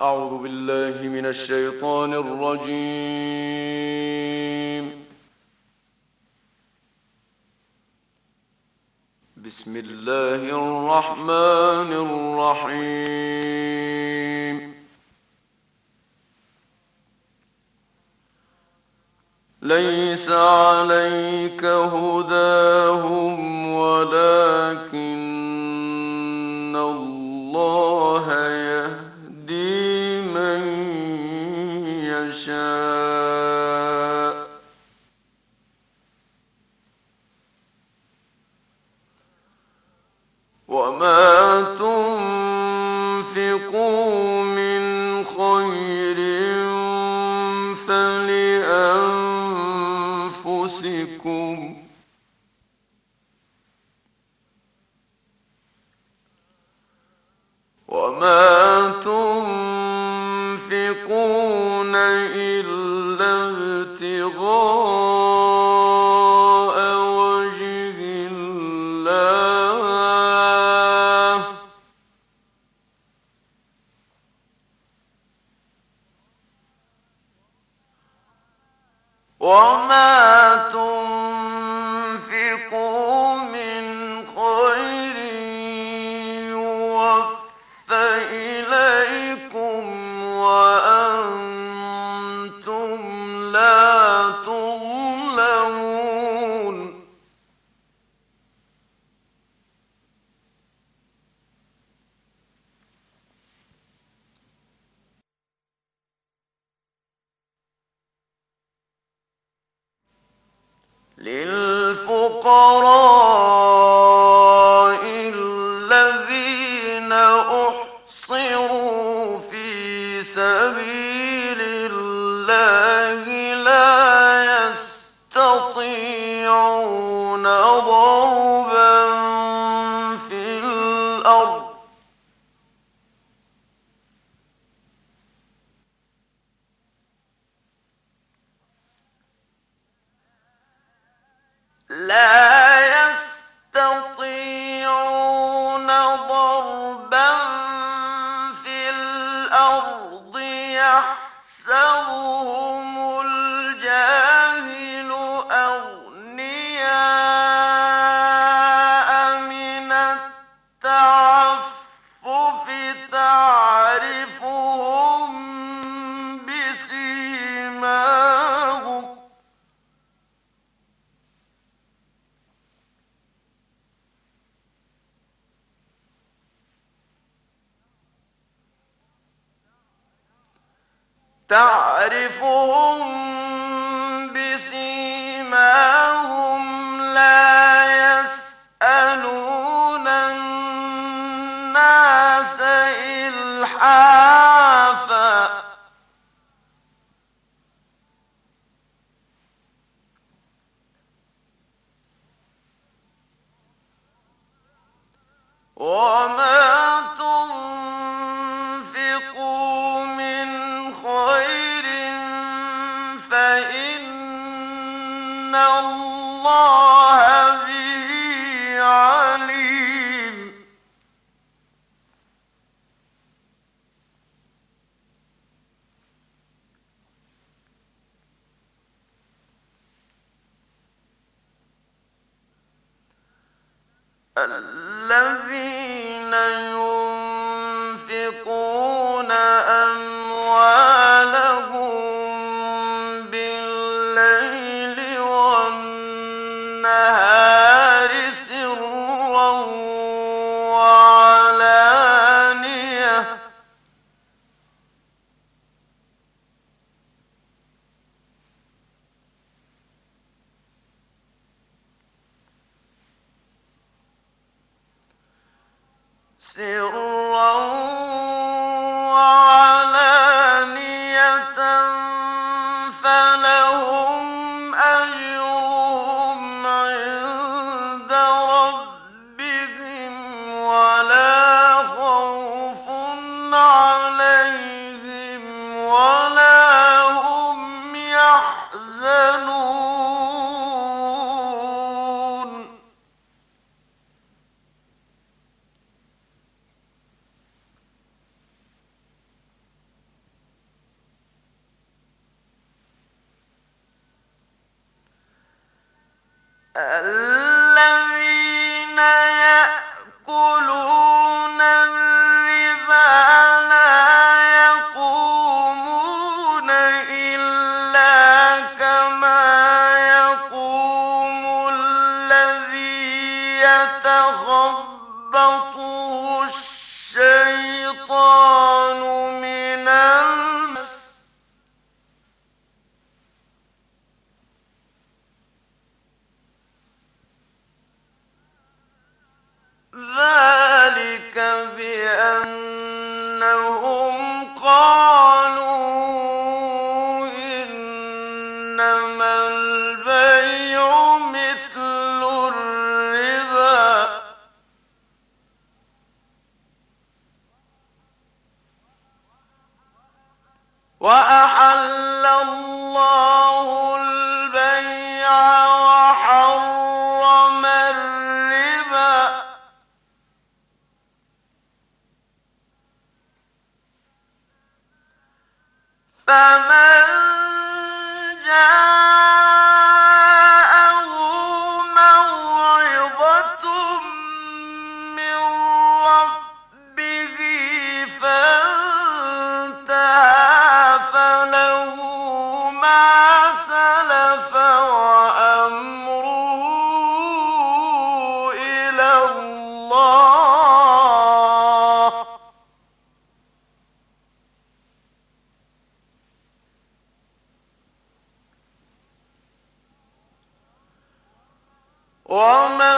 أعوذ بالله من الشيطان الرجيم. بسم الله الرحمن الرحيم. ليس عليك هداهم ولكن وما تنفقون إلا ابتغاء وجه الله. وما تعرفهم بسيماهم لا يسألون الناس إلحافا. وما الذين الذين يأكلون لا يقومون إلا كما يقوم الذي يتخبطه الشيطان. ذلك بأنهم قالوا فمن جاءه مَوْعِظَةٌ وما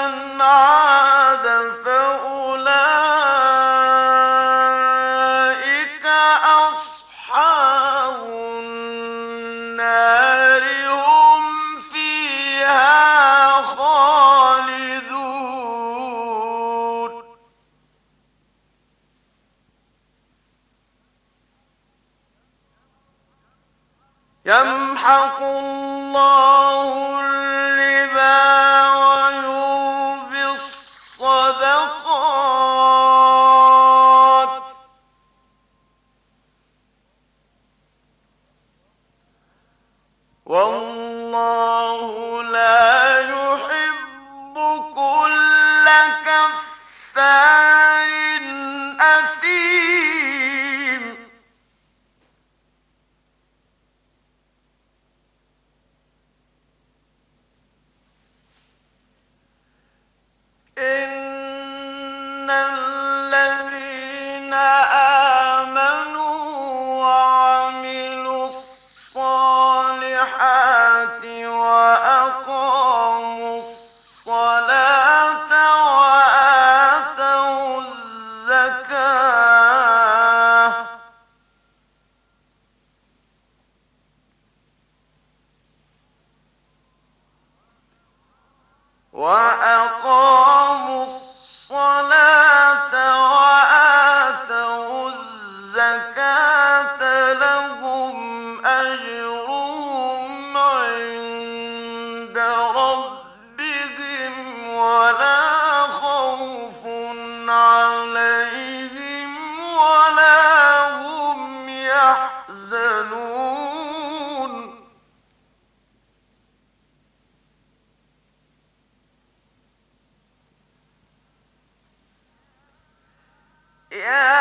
يا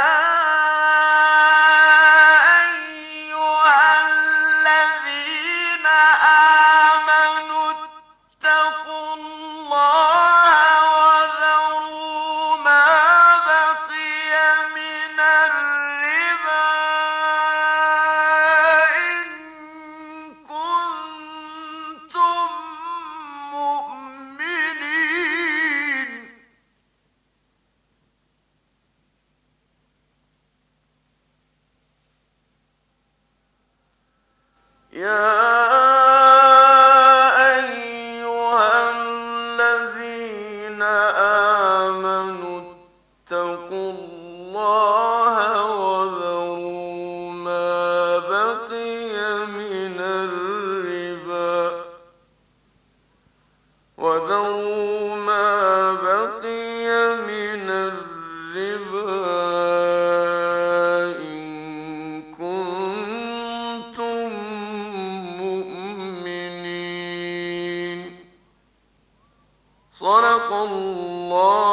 صدق الله